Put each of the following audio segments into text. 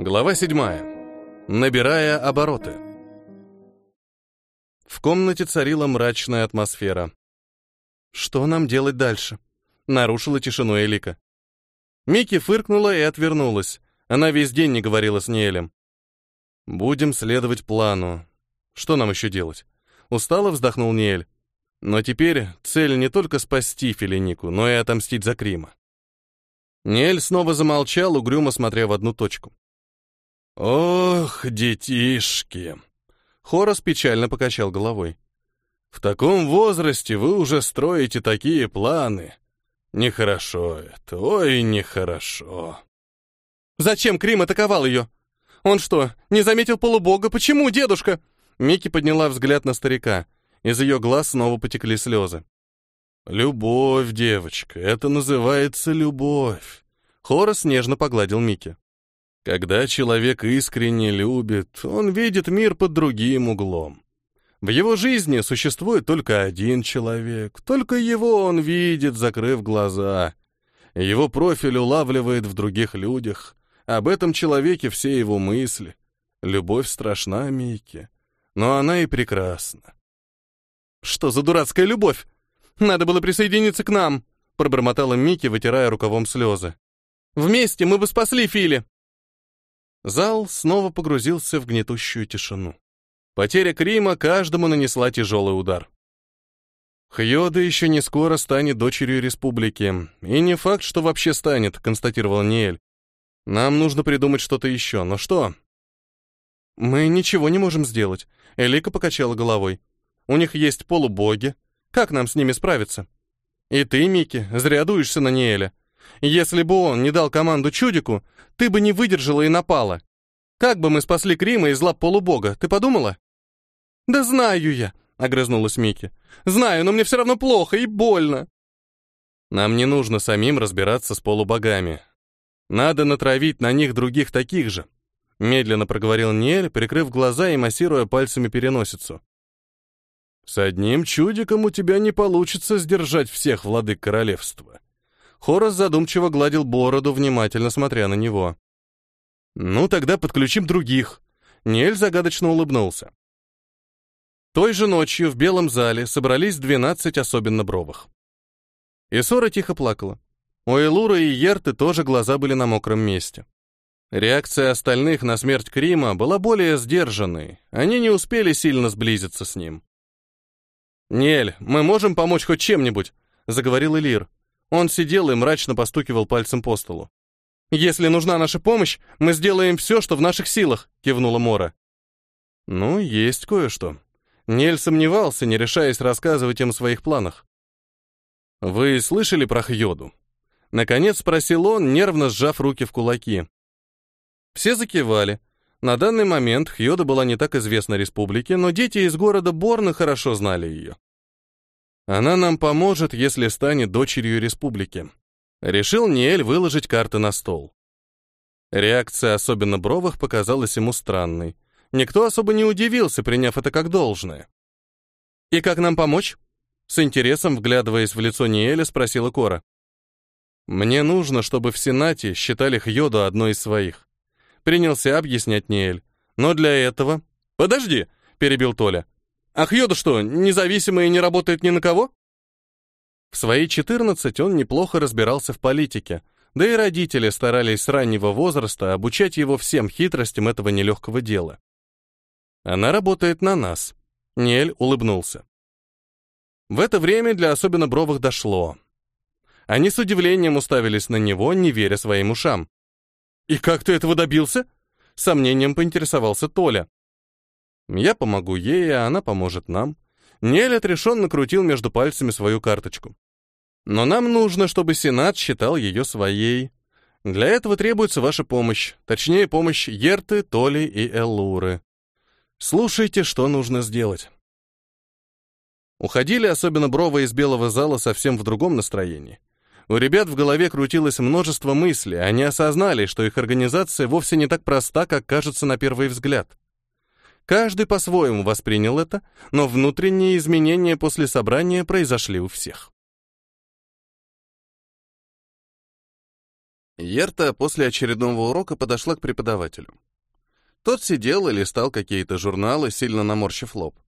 Глава 7. Набирая обороты. В комнате царила мрачная атмосфера. «Что нам делать дальше?» — нарушила тишину Элика. Микки фыркнула и отвернулась. Она весь день не говорила с Неэлем. «Будем следовать плану. Что нам еще делать?» Устало вздохнул Неэль. «Но теперь цель не только спасти Филинику, но и отомстить за Крима». Неэль снова замолчал, угрюмо смотря в одну точку. «Ох, детишки!» Хорос печально покачал головой. «В таком возрасте вы уже строите такие планы. Нехорошо это, ой, нехорошо». «Зачем Крим атаковал ее? Он что, не заметил полубога? Почему, дедушка?» Микки подняла взгляд на старика. Из ее глаз снова потекли слезы. «Любовь, девочка, это называется любовь». Хорос нежно погладил Микки. Когда человек искренне любит, он видит мир под другим углом. В его жизни существует только один человек, только его он видит, закрыв глаза. Его профиль улавливает в других людях. Об этом человеке все его мысли. Любовь страшна, Микки, но она и прекрасна. «Что за дурацкая любовь? Надо было присоединиться к нам», пробормотала Микки, вытирая рукавом слезы. «Вместе мы бы спасли Фили!» Зал снова погрузился в гнетущую тишину. Потеря Крима каждому нанесла тяжелый удар. Хьода еще не скоро станет дочерью республики. И не факт, что вообще станет, констатировал Ниэль. Нам нужно придумать что-то еще. Но что? Мы ничего не можем сделать. Элика покачала головой. У них есть полубоги. Как нам с ними справиться? И ты, Мики, зря дуешься на Ниэля. Если бы он не дал команду чудику, ты бы не выдержала и напала. Как бы мы спасли Крима из лап полубога, ты подумала? Да знаю я, огрызнулась Мики. Знаю, но мне все равно плохо и больно. Нам не нужно самим разбираться с полубогами. Надо натравить на них других таких же. Медленно проговорил Ниэль, прикрыв глаза и массируя пальцами переносицу. С одним чудиком у тебя не получится сдержать всех владык королевства. Хорос задумчиво гладил бороду, внимательно смотря на него. «Ну, тогда подключим других». Нель загадочно улыбнулся. Той же ночью в белом зале собрались двенадцать особенно бровых. Исора тихо плакала. У Элура и Ерты тоже глаза были на мокром месте. Реакция остальных на смерть Крима была более сдержанной, они не успели сильно сблизиться с ним. «Нель, мы можем помочь хоть чем-нибудь?» — заговорил Элир. Он сидел и мрачно постукивал пальцем по столу. «Если нужна наша помощь, мы сделаем все, что в наших силах», — кивнула Мора. «Ну, есть кое-что». Нель сомневался, не решаясь рассказывать им о своих планах. «Вы слышали про Хьоду?» Наконец спросил он, нервно сжав руки в кулаки. Все закивали. На данный момент Хьода была не так известна республике, но дети из города Борна хорошо знали ее. Она нам поможет, если станет дочерью республики. Решил Ниэль выложить карты на стол. Реакция особенно Бровых показалась ему странной. Никто особо не удивился, приняв это как должное. «И как нам помочь?» С интересом, вглядываясь в лицо Ниэля, спросила Кора. «Мне нужно, чтобы в Сенате считали Хьоду одной из своих». Принялся объяснять Ниэль. «Но для этого...» «Подожди!» — перебил Толя. Ах, Йода что, независимый и не работает ни на кого? В свои 14 он неплохо разбирался в политике, да и родители старались с раннего возраста обучать его всем хитростям этого нелегкого дела. Она работает на нас. Нель улыбнулся. В это время для особенно бровых дошло. Они с удивлением уставились на него, не веря своим ушам. «И как ты этого добился?» Сомнением поинтересовался Толя. Я помогу ей, а она поможет нам. Нель отрешенно крутил между пальцами свою карточку. Но нам нужно, чтобы Сенат считал ее своей. Для этого требуется ваша помощь, точнее, помощь Ерты, Толи и Эллуры. Слушайте, что нужно сделать. Уходили особенно Брова из белого зала совсем в другом настроении. У ребят в голове крутилось множество мыслей, они осознали, что их организация вовсе не так проста, как кажется на первый взгляд. Каждый по-своему воспринял это, но внутренние изменения после собрания произошли у всех. Ерта после очередного урока подошла к преподавателю. Тот сидел и листал какие-то журналы, сильно наморщив лоб.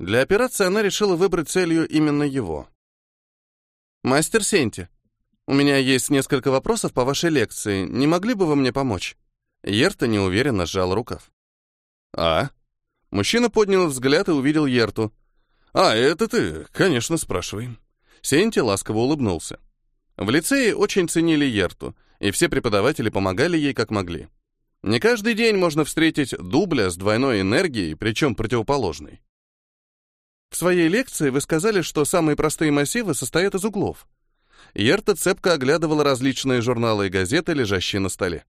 Для операции она решила выбрать целью именно его. «Мастер Сенти, у меня есть несколько вопросов по вашей лекции. Не могли бы вы мне помочь?» Ерта неуверенно сжал рукав. «А?» Мужчина поднял взгляд и увидел Ерту. «А, это ты? Конечно, спрашивай». Сенти ласково улыбнулся. В лицее очень ценили Ерту, и все преподаватели помогали ей как могли. Не каждый день можно встретить дубля с двойной энергией, причем противоположной. В своей лекции вы сказали, что самые простые массивы состоят из углов. Ерта цепко оглядывала различные журналы и газеты, лежащие на столе.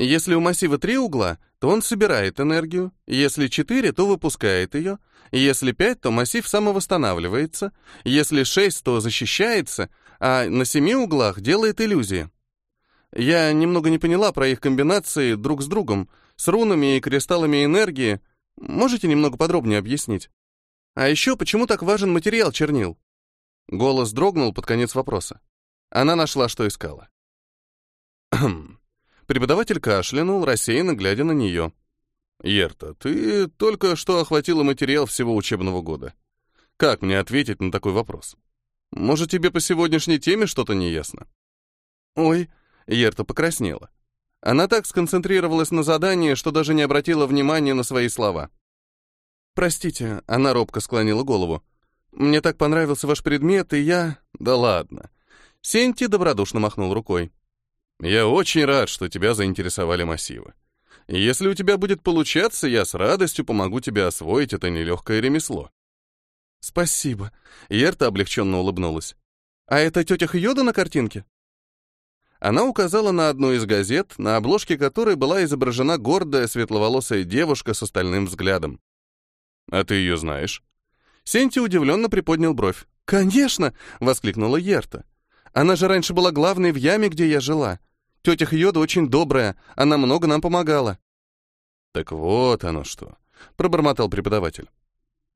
Если у массива три угла, то он собирает энергию, если четыре, то выпускает ее, если пять, то массив самовосстанавливается, если шесть, то защищается, а на семи углах делает иллюзии. Я немного не поняла про их комбинации друг с другом, с рунами и кристаллами энергии. Можете немного подробнее объяснить? А еще, почему так важен материал чернил? Голос дрогнул под конец вопроса. Она нашла, что искала. Преподаватель кашлянул, рассеянно глядя на нее. «Ерта, ты только что охватила материал всего учебного года. Как мне ответить на такой вопрос? Может, тебе по сегодняшней теме что-то не ясно?» «Ой», — Ерта покраснела. Она так сконцентрировалась на задании, что даже не обратила внимания на свои слова. «Простите», — она робко склонила голову. «Мне так понравился ваш предмет, и я...» «Да ладно». Сенти добродушно махнул рукой. Я очень рад, что тебя заинтересовали массивы. Если у тебя будет получаться, я с радостью помогу тебе освоить это нелегкое ремесло. Спасибо. Ерта облегченно улыбнулась. А это тетя Хьода на картинке? Она указала на одну из газет, на обложке которой была изображена гордая светловолосая девушка с остальным взглядом. «А ты ее знаешь?» Сенти удивленно приподнял бровь. «Конечно!» — воскликнула Ерта. «Она же раньше была главной в яме, где я жила. Тетя Хьода очень добрая, она много нам помогала». «Так вот оно что», — пробормотал преподаватель.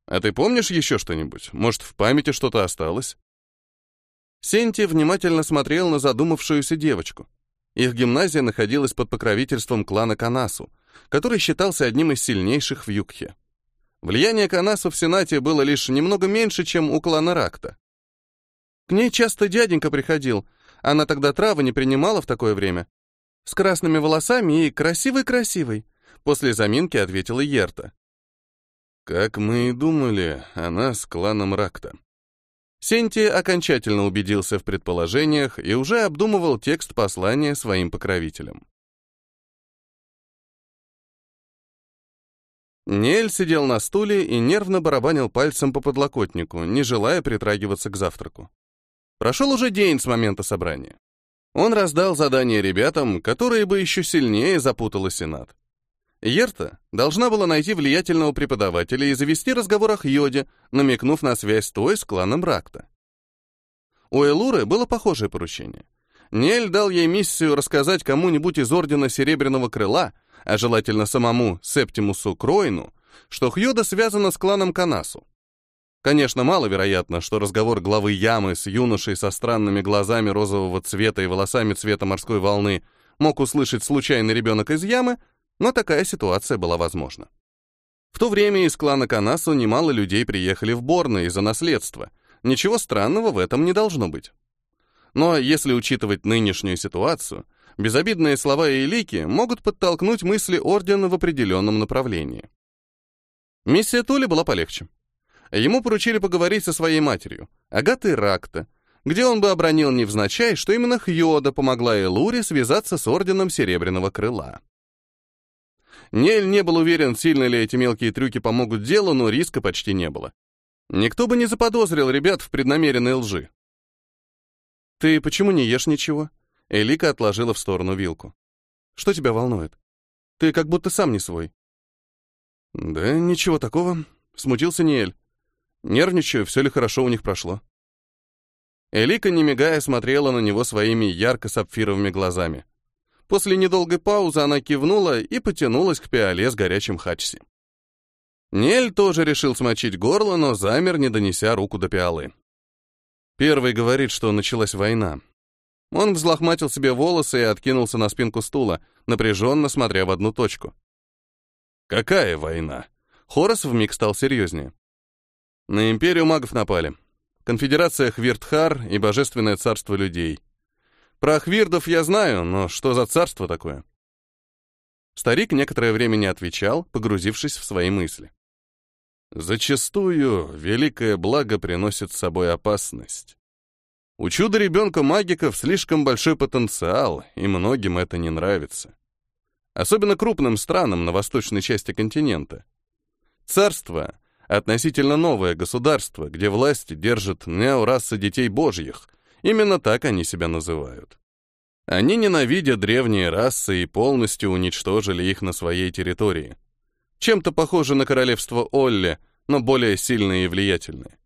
«А ты помнишь еще что-нибудь? Может, в памяти что-то осталось?» Сенти внимательно смотрел на задумавшуюся девочку. Их гимназия находилась под покровительством клана Канасу, который считался одним из сильнейших в Юкхе. Влияние Канасу в Сенате было лишь немного меньше, чем у клана Ракта. К ней часто дяденька приходил, она тогда травы не принимала в такое время. С красными волосами и красивой-красивой. После заминки ответила Ерта. Как мы и думали, она с кланом Ракта. Сенти окончательно убедился в предположениях и уже обдумывал текст послания своим покровителям. Нель сидел на стуле и нервно барабанил пальцем по подлокотнику, не желая притрагиваться к завтраку. Прошел уже день с момента собрания. Он раздал задание ребятам, которые бы еще сильнее запутала Сенат. Ерта должна была найти влиятельного преподавателя и завести разговор о Хьоде, намекнув на связь той с кланом Ракта. У Элуры было похожее поручение. Нель дал ей миссию рассказать кому-нибудь из Ордена Серебряного Крыла, а желательно самому Септимусу Кроину, что Хьода связана с кланом Канасу. Конечно, маловероятно, что разговор главы ямы с юношей со странными глазами розового цвета и волосами цвета морской волны мог услышать случайный ребенок из ямы, но такая ситуация была возможна. В то время из клана Канасу немало людей приехали в Борно из-за наследства. Ничего странного в этом не должно быть. Но если учитывать нынешнюю ситуацию, безобидные слова и лики могут подтолкнуть мысли Ордена в определенном направлении. Миссия Тули была полегче. Ему поручили поговорить со своей матерью, Агатой Ракта, где он бы обронил невзначай, что именно Хьода помогла Элуре связаться с Орденом Серебряного Крыла. Нель не был уверен, сильно ли эти мелкие трюки помогут делу, но риска почти не было. Никто бы не заподозрил ребят в преднамеренной лжи. «Ты почему не ешь ничего?» Элика отложила в сторону вилку. «Что тебя волнует? Ты как будто сам не свой». «Да ничего такого», — смутился Ниэль. Нервничаю, все ли хорошо у них прошло. Элика, не мигая, смотрела на него своими ярко-сапфировыми глазами. После недолгой паузы она кивнула и потянулась к пиале с горячим хачси. Нель тоже решил смочить горло, но замер, не донеся руку до пиалы. Первый говорит, что началась война. Он взлохматил себе волосы и откинулся на спинку стула, напряженно смотря в одну точку. «Какая война?» Хорос вмиг стал серьезнее. На империю магов напали. Конфедерация Хвиртхар и Божественное царство людей. Про Хвирдов я знаю, но что за царство такое? Старик некоторое время не отвечал, погрузившись в свои мысли. Зачастую великое благо приносит с собой опасность. У чуда-ребенка-магиков слишком большой потенциал, и многим это не нравится. Особенно крупным странам на восточной части континента. Царство — относительно новое государство, где власть держит неорасы детей божьих. Именно так они себя называют. Они ненавидят древние расы и полностью уничтожили их на своей территории. Чем-то похоже на королевство Олли, но более сильные и влиятельные.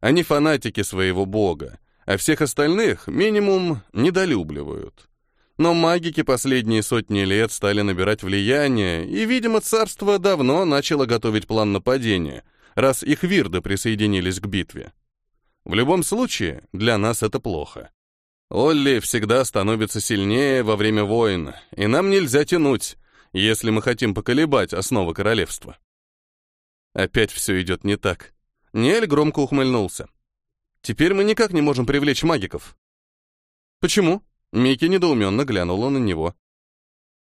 Они фанатики своего бога, а всех остальных, минимум, недолюбливают. Но магики последние сотни лет стали набирать влияние, и, видимо, царство давно начало готовить план нападения, раз их вирды присоединились к битве. В любом случае, для нас это плохо. Олли всегда становится сильнее во время войн, и нам нельзя тянуть, если мы хотим поколебать основы королевства. Опять все идет не так. Нель громко ухмыльнулся. Теперь мы никак не можем привлечь магиков. Почему? Микки недоуменно глянула на него.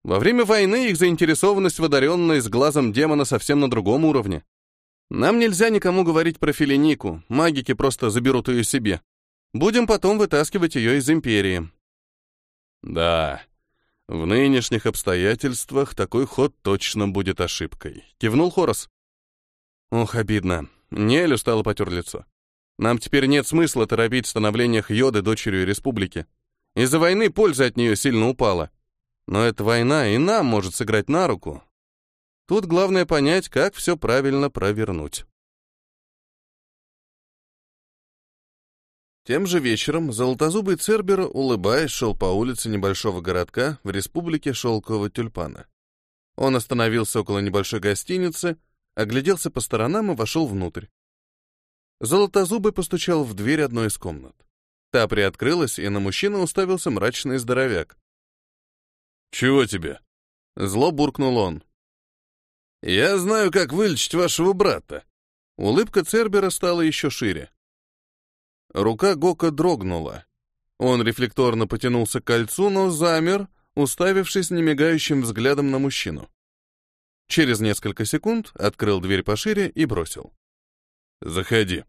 Во время войны их заинтересованность в одаренной с глазом демона совсем на другом уровне. Нам нельзя никому говорить про Филинику, магики просто заберут ее себе. Будем потом вытаскивать ее из Империи. Да, в нынешних обстоятельствах такой ход точно будет ошибкой, кивнул Хорос. Ох, обидно. Нелю стало потер лицо. Нам теперь нет смысла торопить становление Хьоды дочерью республики. Из-за войны польза от нее сильно упала. Но эта война и нам может сыграть на руку. Тут главное понять, как все правильно провернуть. Тем же вечером золотозубый Цербер, улыбаясь, шел по улице небольшого городка в республике Шелкового Тюльпана. Он остановился около небольшой гостиницы, огляделся по сторонам и вошел внутрь. Золотозубый постучал в дверь одной из комнат. Та приоткрылась, и на мужчину уставился мрачный здоровяк. «Чего тебе?» Зло буркнул он. «Я знаю, как вылечить вашего брата». Улыбка Цербера стала еще шире. Рука Гока дрогнула. Он рефлекторно потянулся к кольцу, но замер, уставившись немигающим взглядом на мужчину. Через несколько секунд открыл дверь пошире и бросил. «Заходи».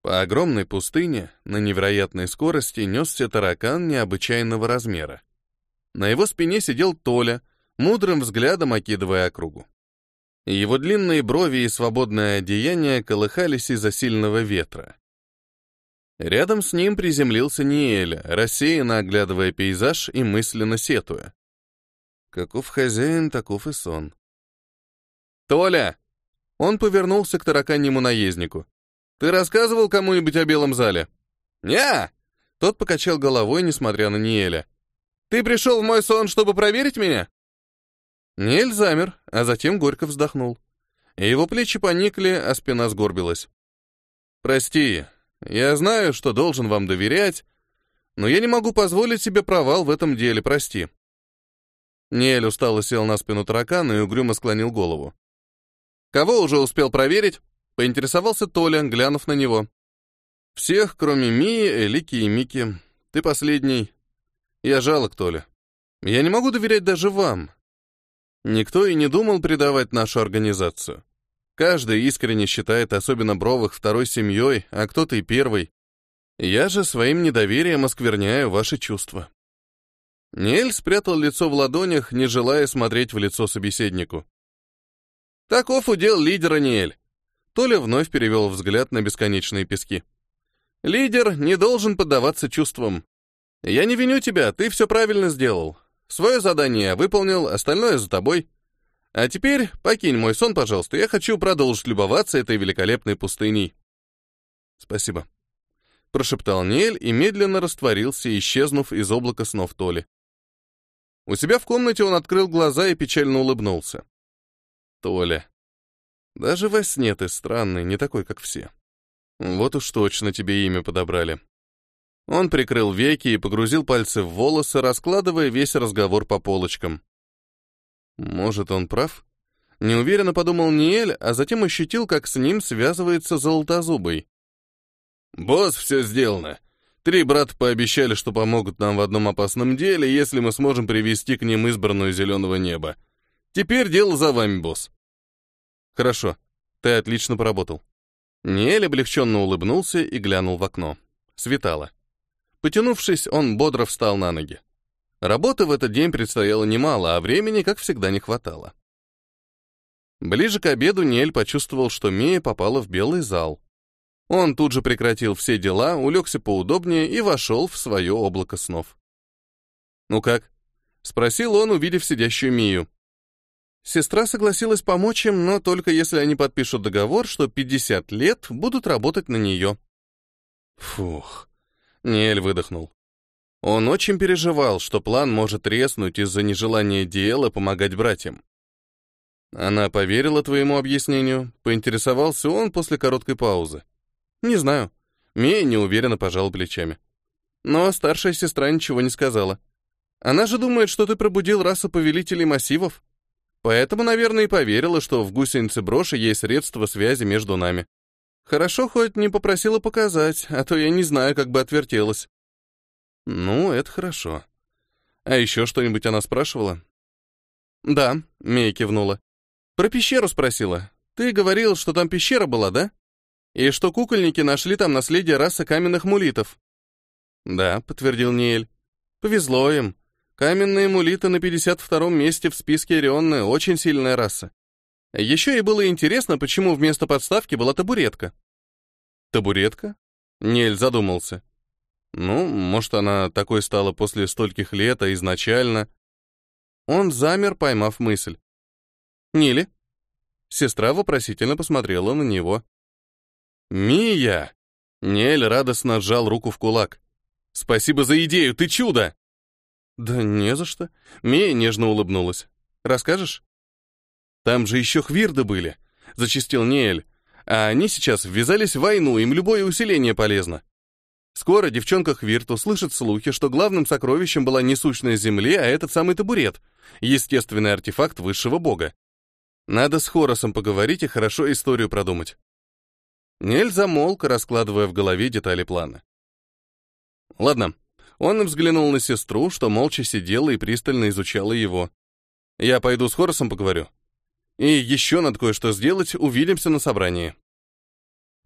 По огромной пустыне на невероятной скорости несся таракан необычайного размера. На его спине сидел Толя, мудрым взглядом окидывая округу. Его длинные брови и свободное одеяние колыхались из-за сильного ветра. Рядом с ним приземлился Ниэль, рассеянно оглядывая пейзаж и мысленно сетуя. Каков хозяин, таков и сон. «Толя!» Он повернулся к тараканьему наезднику. «Ты рассказывал кому-нибудь о белом зале?» «Не!» Тот покачал головой, несмотря на Ниэля. «Ты пришел в мой сон, чтобы проверить меня?» Нель замер, а затем горько вздохнул. Его плечи поникли, а спина сгорбилась. «Прости, я знаю, что должен вам доверять, но я не могу позволить себе провал в этом деле, прости». Нель устало сел на спину таракана и угрюмо склонил голову. «Кого уже успел проверить?» — поинтересовался Толя, глянув на него. «Всех, кроме Мии, Элики и Мики. Ты последний. Я жалок, Толя. Я не могу доверять даже вам. Никто и не думал предавать нашу организацию. Каждый искренне считает особенно Бровых второй семьей, а кто-то и первой. Я же своим недоверием оскверняю ваши чувства. Нель спрятал лицо в ладонях, не желая смотреть в лицо собеседнику. Таков удел лидера Ниэль. Толя вновь перевел взгляд на бесконечные пески. Лидер не должен поддаваться чувствам. Я не виню тебя, ты все правильно сделал. Свое задание я выполнил, остальное за тобой. А теперь покинь мой сон, пожалуйста. Я хочу продолжить любоваться этой великолепной пустыней. Спасибо. Прошептал Нель и медленно растворился, исчезнув из облака снов Толи. У себя в комнате он открыл глаза и печально улыбнулся. Толя. Даже во сне ты странный, не такой, как все. Вот уж точно тебе имя подобрали. Он прикрыл веки и погрузил пальцы в волосы, раскладывая весь разговор по полочкам. Может, он прав? Неуверенно подумал Ниэль, а затем ощутил, как с ним связывается Золотозубый. «Босс, все сделано. Три брата пообещали, что помогут нам в одном опасном деле, если мы сможем привести к ним избранную зеленого неба. Теперь дело за вами, босс». «Хорошо. Ты отлично поработал». Ниэль облегченно улыбнулся и глянул в окно. Светало. Потянувшись, он бодро встал на ноги. Работы в этот день предстояло немало, а времени, как всегда, не хватало. Ближе к обеду Нель почувствовал, что Мия попала в белый зал. Он тут же прекратил все дела, улегся поудобнее и вошел в свое облако снов. «Ну как?» — спросил он, увидев сидящую Мию. Сестра согласилась помочь им, но только если они подпишут договор, что 50 лет будут работать на нее. Фух. Нель выдохнул. Он очень переживал, что план может треснуть из-за нежелания Диэла помогать братьям. Она поверила твоему объяснению, поинтересовался он после короткой паузы. Не знаю. Мия неуверенно пожала плечами. Но старшая сестра ничего не сказала. Она же думает, что ты пробудил расу повелителей массивов. Поэтому, наверное, и поверила, что в гусенице броши есть средства связи между нами. Хорошо, хоть не попросила показать, а то я не знаю, как бы отвертелась. Ну, это хорошо. А еще что-нибудь она спрашивала? Да, Мия кивнула. Про пещеру спросила. Ты говорил, что там пещера была, да? И что кукольники нашли там наследие расы каменных мулитов. Да, подтвердил Ниэль. Повезло им. Каменные мулиты на 52-м месте в списке Орионны, очень сильная раса. Еще и было интересно, почему вместо подставки была табуретка. Табуретка? Нель задумался. Ну, может, она такой стала после стольких лет, а изначально... Он замер, поймав мысль. Нили? Сестра вопросительно посмотрела на него. «Мия!» Нель радостно сжал руку в кулак. «Спасибо за идею, ты чудо!» «Да не за что». Мия нежно улыбнулась. «Расскажешь?» «Там же еще хвирды были», — зачистил Неэль. «А они сейчас ввязались в войну, им любое усиление полезно. Скоро девчонка Хвирт услышит слухи, что главным сокровищем была не сущность земли, а этот самый табурет, естественный артефакт высшего бога. Надо с Хоросом поговорить и хорошо историю продумать». Нель замолк, раскладывая в голове детали плана. «Ладно, он взглянул на сестру, что молча сидела и пристально изучала его. «Я пойду с Хоросом поговорю. И еще надо кое-что сделать, увидимся на собрании».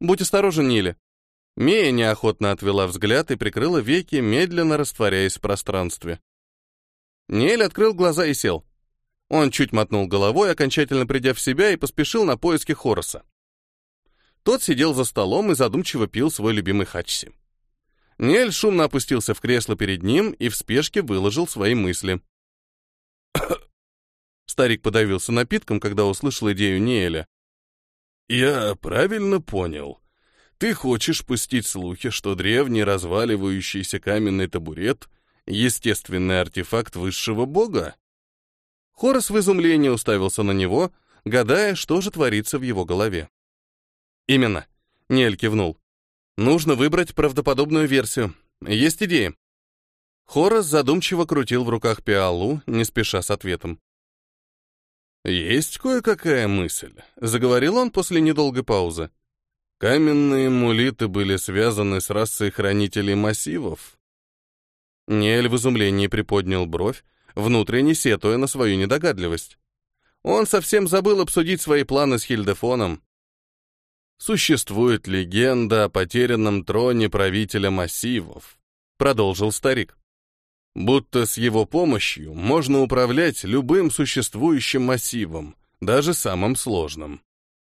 «Будь осторожен, Нили». Мия неохотно отвела взгляд и прикрыла веки, медленно растворяясь в пространстве. Нель открыл глаза и сел. Он чуть мотнул головой, окончательно придя в себя, и поспешил на поиски Хороса. Тот сидел за столом и задумчиво пил свой любимый хачси. Нель шумно опустился в кресло перед ним и в спешке выложил свои мысли. Старик подавился напитком, когда услышал идею Неэля. «Я правильно понял. Ты хочешь пустить слухи, что древний разваливающийся каменный табурет — естественный артефакт высшего бога?» Хорос в изумлении уставился на него, гадая, что же творится в его голове. «Именно», — Нель кивнул. Нужно выбрать правдоподобную версию. Есть идеи. Хорас задумчиво крутил в руках пиалу, не спеша с ответом. «Есть кое-какая мысль», — заговорил он после недолгой паузы. «Каменные мулиты были связаны с расой хранителей массивов». Нель в изумлении приподнял бровь, внутренне сетуя на свою недогадливость. Он совсем забыл обсудить свои планы с Хильдефоном. Существует легенда о потерянном троне правителя массивов, продолжил старик. Будто с его помощью можно управлять любым существующим массивом, даже самым сложным.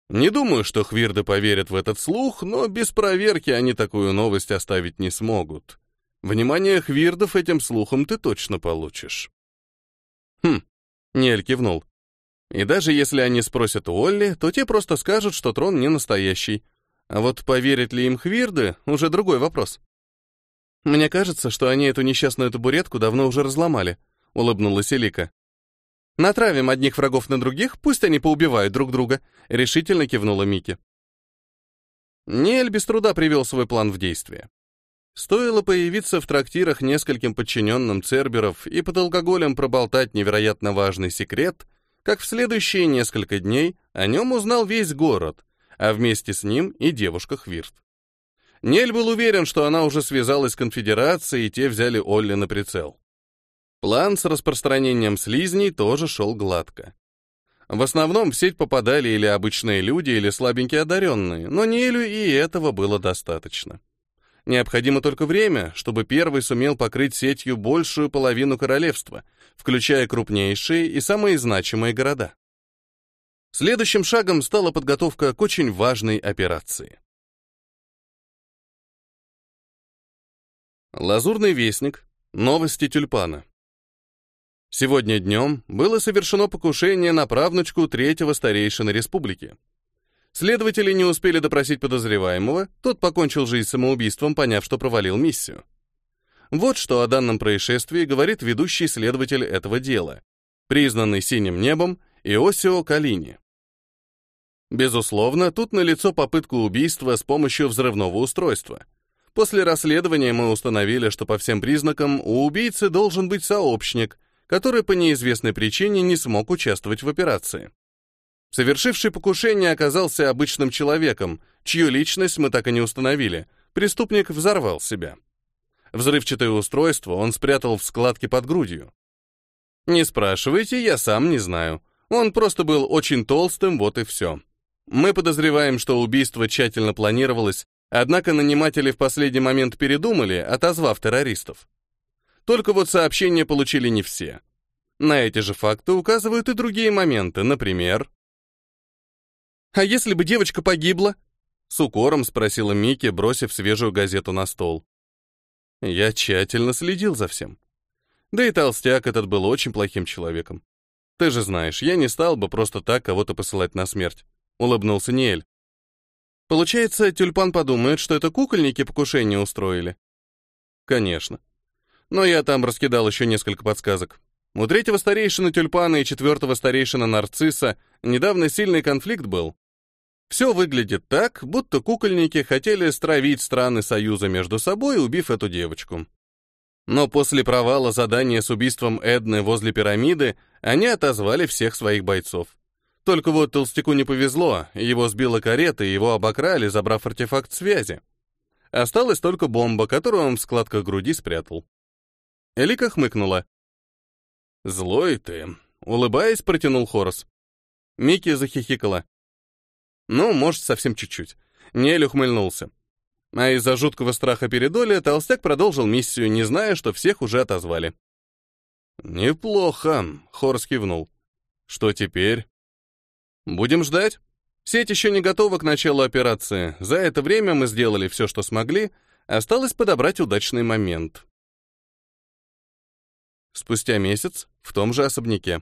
Не думаю, что хвирды поверят в этот слух, но без проверки они такую новость оставить не смогут. Внимание хвирдов этим слухом ты точно получишь. Хм, Нель кивнул. И даже если они спросят у Олли, то те просто скажут, что трон не настоящий. А вот поверят ли им хвирды — уже другой вопрос. «Мне кажется, что они эту несчастную табуретку давно уже разломали», — улыбнулась Элика. «Натравим одних врагов на других, пусть они поубивают друг друга», — решительно кивнула Мики. Нель без труда привел свой план в действие. Стоило появиться в трактирах нескольким подчиненным Церберов и под алкоголем проболтать невероятно важный секрет, как в следующие несколько дней о нем узнал весь город, а вместе с ним и девушка Хвирт. Нель был уверен, что она уже связалась с конфедерацией, и те взяли Олли на прицел. План с распространением слизней тоже шел гладко. В основном в сеть попадали или обычные люди, или слабенькие одаренные, но Нелю и этого было достаточно. Необходимо только время, чтобы первый сумел покрыть сетью большую половину королевства, включая крупнейшие и самые значимые города. Следующим шагом стала подготовка к очень важной операции. Лазурный вестник. Новости тюльпана. Сегодня днем было совершено покушение на правнучку третьего старейшины республики. Следователи не успели допросить подозреваемого, тот покончил жизнь самоубийством, поняв, что провалил миссию. Вот что о данном происшествии говорит ведущий следователь этого дела, признанный синим небом Иосио Калини. Безусловно, тут налицо попытка убийства с помощью взрывного устройства. После расследования мы установили, что по всем признакам у убийцы должен быть сообщник, который по неизвестной причине не смог участвовать в операции. Совершивший покушение оказался обычным человеком, чью личность мы так и не установили. Преступник взорвал себя. Взрывчатое устройство он спрятал в складке под грудью. Не спрашивайте, я сам не знаю. Он просто был очень толстым, вот и все. Мы подозреваем, что убийство тщательно планировалось, однако наниматели в последний момент передумали, отозвав террористов. Только вот сообщения получили не все. На эти же факты указывают и другие моменты, например, а если бы девочка погибла? С укором спросила Микки, бросив свежую газету на стол. Я тщательно следил за всем. Да и толстяк этот был очень плохим человеком. Ты же знаешь, я не стал бы просто так кого-то посылать на смерть. Улыбнулся Ниэль. Получается, тюльпан подумает, что это кукольники покушение устроили. Конечно. Но я там раскидал еще несколько подсказок. У третьего старейшины тюльпана и четвертого старейшина нарцисса недавно сильный конфликт был. Все выглядит так, будто кукольники хотели стравить страны Союза между собой, убив эту девочку. Но после провала задания с убийством Эдны возле пирамиды, они отозвали всех своих бойцов. Только вот Толстяку не повезло, его сбила карета, и его обокрали, забрав артефакт связи. Осталась только бомба, которую он в складках груди спрятал. Элика хмыкнула. «Злой ты», — улыбаясь, протянул Хорос. Микки захихикала. Ну, может, совсем чуть-чуть. Нель ухмыльнулся. А из-за жуткого страха перед Олей толстяк продолжил миссию, не зная, что всех уже отозвали. «Неплохо», — Хорс кивнул. «Что теперь?» «Будем ждать. Сеть еще не готова к началу операции. За это время мы сделали все, что смогли. Осталось подобрать удачный момент». Спустя месяц в том же особняке.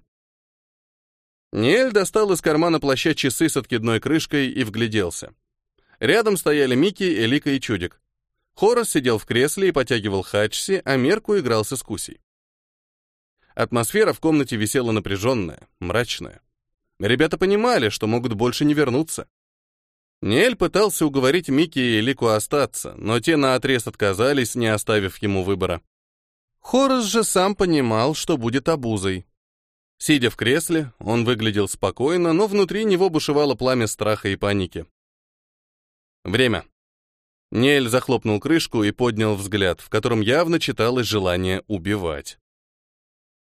Ниэль достал из кармана плаща часы с откидной крышкой и вгляделся. Рядом стояли Микки, Элика и Чудик. Хорос сидел в кресле и потягивал хачси, а Мерку игрался с Кусей. Атмосфера в комнате висела напряженная, мрачная. Ребята понимали, что могут больше не вернуться. Ниэль пытался уговорить Микки и Элику остаться, но те наотрез отказались, не оставив ему выбора. Хорос же сам понимал, что будет обузой, Сидя в кресле, он выглядел спокойно, но внутри него бушевало пламя страха и паники. Время. Нель захлопнул крышку и поднял взгляд, в котором явно читалось желание убивать.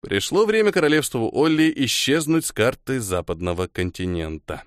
Пришло время королевству Олли исчезнуть с карты западного континента.